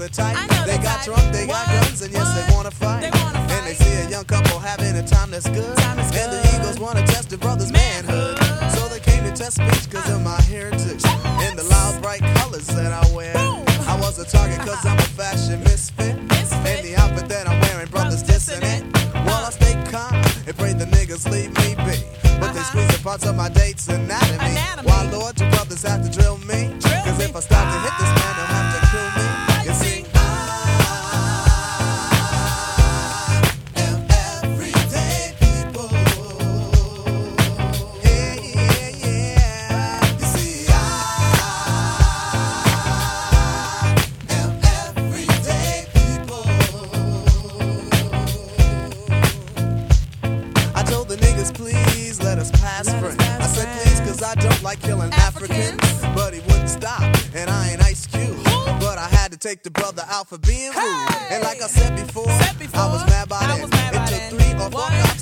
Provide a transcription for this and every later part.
the type. They got type. drunk, they what? got guns, and yes, they wanna fight. They wanna and they see a young couple having a time that's good. Time and good. the Eagles wanna test the brother's manhood. manhood. So they came to test speech cause uh. of my heritage. in And the loud, bright colors that I wear. Boom. I was a target cause I'm a fashion misfit. misfit. And the outfit that I'm wearing, brothers dissing it. While Well, I stay calm and pray the niggas leave me be. But uh-huh. they squeeze the parts of my date's anatomy. anatomy. Why, Lord, your brothers have to drill me? Cause if I stop to hit this ah. man, and Ice Cube. But I had to take the brother out for being rude. And like I said before, I was mad by then. It took three or four cops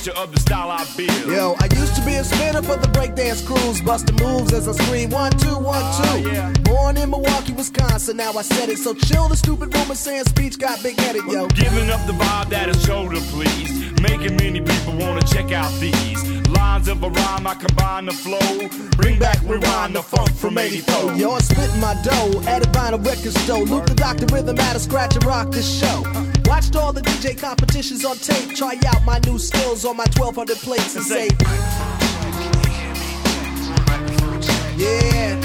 mixture of the style I build. Yo, I used to be a spinner for the breakdance crews, busting moves as I scream one two one ah, two. yeah. Born in Milwaukee, Wisconsin, now I said it. So chill the stupid rumor saying speech got big headed, yo. Giving up the vibe that is shoulder please. Making many people wanna check out these lines of a rhyme. I combine the flow. Bring back rewind the funk from 84. Yo, I'm spitting my dough at a vinyl record store. Luke the Doctor Rhythm at a scratch and rock this show. Watched all the DJ competitions on tape. Try out my new skills on my 1200 plates and say, Yeah.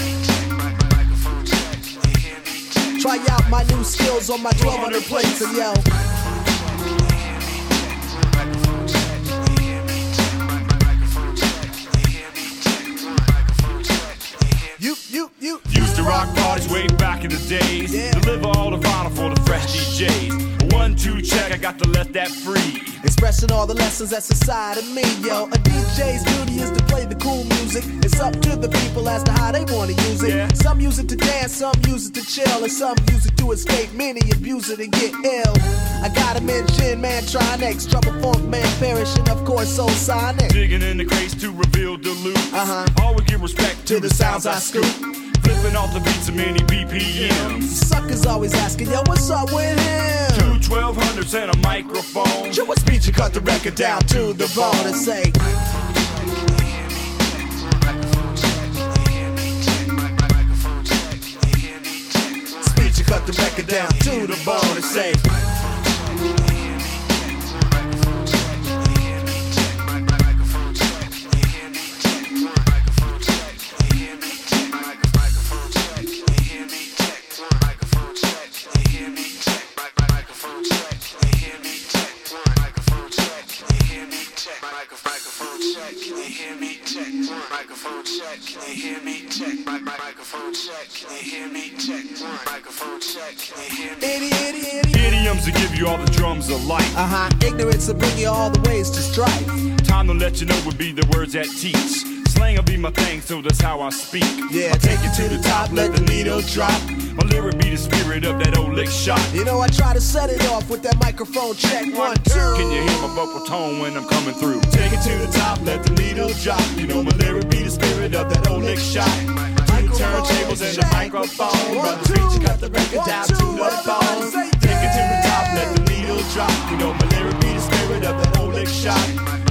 Try out my new skills on my 1200 plates and yo. Got to let that free. Expressing all the lessons that's inside of me, yo. A DJ's duty is to play the cool music. It's up to the people as to how they wanna use it. Yeah. Some use it to dance, some use it to chill, and some use it to escape. Many abuse it and get ill. I gotta mention Mantronix, Trouble Funk Man Parrish, and of course Soulsonic. Digging in the crates to reveal the loot. Uh-huh. Always give respect to, To the sounds I scoop. Flipping off the beats of many BPMs. Suckers always asking, yo, what's up with him? Two 1200s and a microphone. Show a speech and cut the record down to the bone and say, Speech and cut the record down to the bone and say, that teach. Slang will be my thing, so that's how I speak. Yeah, I'll take it to the top, let the needle drop. My lyric be the spirit of that old lick shot. You know, I try to set it off with that microphone check. One, two. Can you hear my vocal tone when I'm coming through? Take it to the top, let the needle drop. You know my lyric be the spirit of that old lick shot. Two turntables and a microphone. Brother you cut the record down to the bone. Take it to the top, let the needle drop. You know my lyric be the spirit of that old lick shot.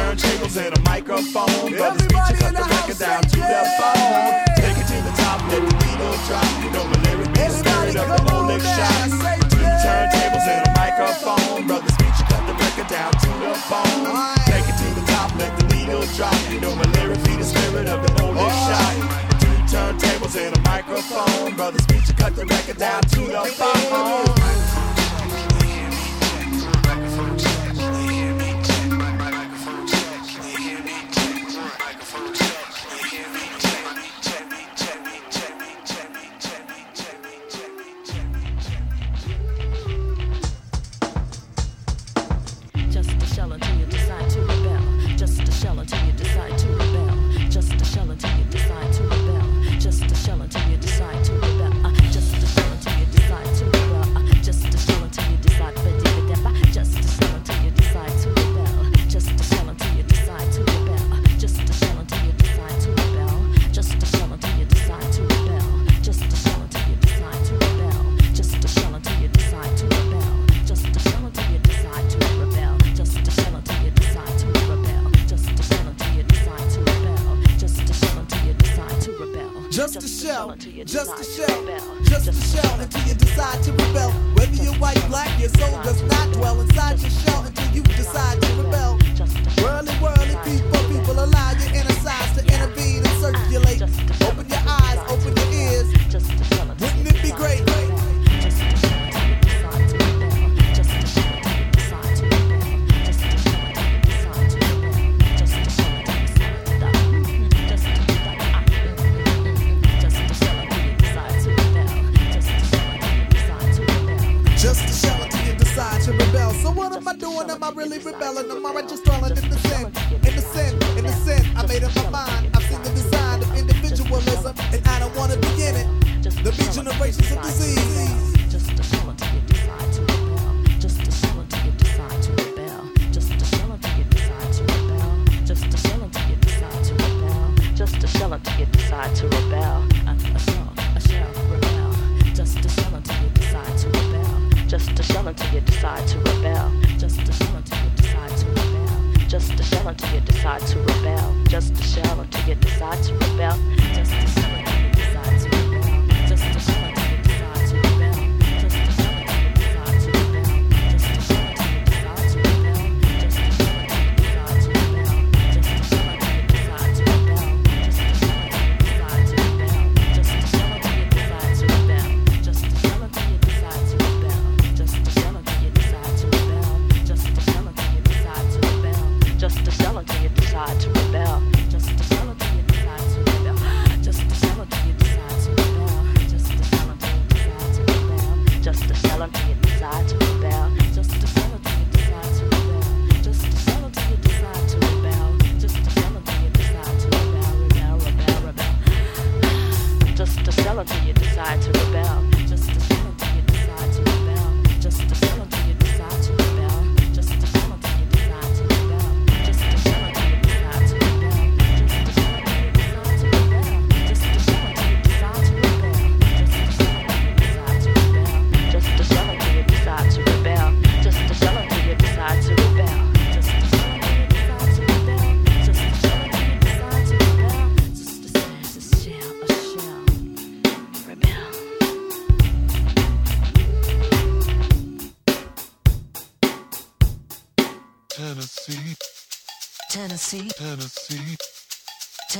Turntables and a microphone. Brother Speech, you cut the record down to the bone. Take it to the top, let the needle drop. You know my lyric be the spirit of that old lick shot. Two turntables and a microphone. Brother Speech, you cut the record down to the bone. Take it to the top, let the needle drop. You know my lyrics be the spirit of the old shot. Two turntables and a microphone. Brother Speech, you cut the record down to the bone.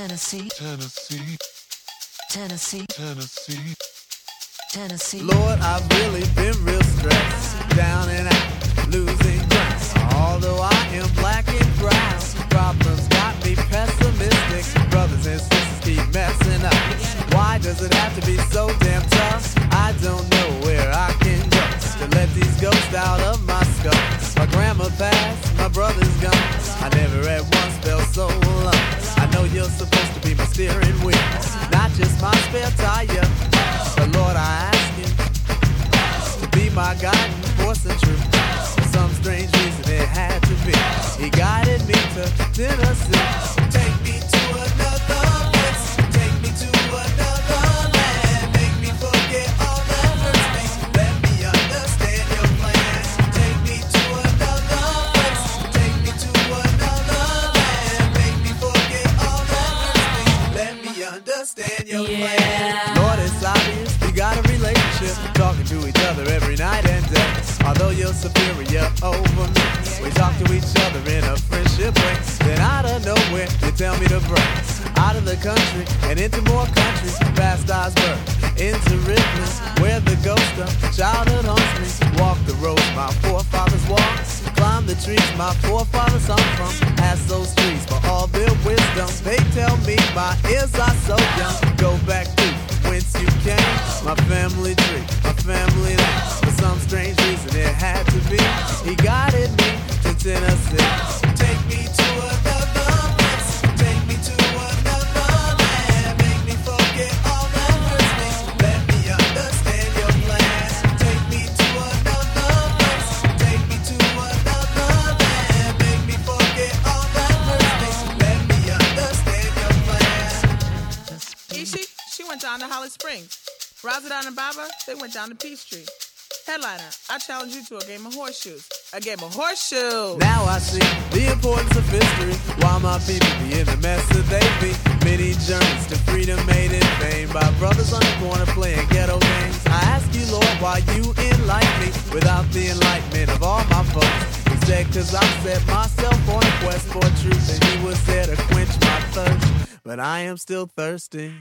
Tennessee, Tennessee, Tennessee, Tennessee. Tennessee. Lord, I've really been real stressed, down and out, losing ground. Although I am black and brown, problems got me pessimistic. Brothers and sisters keep messing up. Why does it have to be so damn tough? I don't know where I can go to let these ghosts out of my skull. My grandma passed, my brother's gone. I never at once felt so alone. Know you're supposed to be my steering wheel, not just my spare tire. But Lord, I ask you to be my guiding force and truth. For some strange reason, it had to be. He guided me to Tennessee. Take me of childhood haunts me. Walk the roads my forefathers walked. Climb the trees my forefathers hung from. Ask those trees for all their wisdom. They tell me my ears are so young. Go back to whence you came. My family tree, my family name. For some strange reason it had to be. He guided me to Tennessee. Take me to another Holly Springs. Rasa Don and Baba, they went down to Peachtree. Headliner, I challenge you to a game of horseshoes. A game of horseshoes. Now I see the importance of history. Why my people be in the mess that they be. Many journeys to freedom made in vain by brothers on the corner playing ghetto games. I ask you, Lord, why you enlighten me without the enlightenment of all my folks. Said, cause I set myself on a quest for truth and he was there to quench my thirst. But I am still thirsty.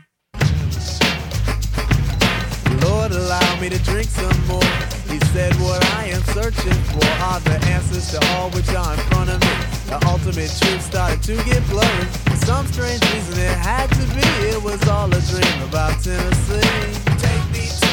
Lord, allow me to drink some more. He said, What I am searching for are the answers to all which are in front of me. The ultimate truth started to get blurry. For some strange reason, it had to be. It was all a dream about Tennessee. Take me to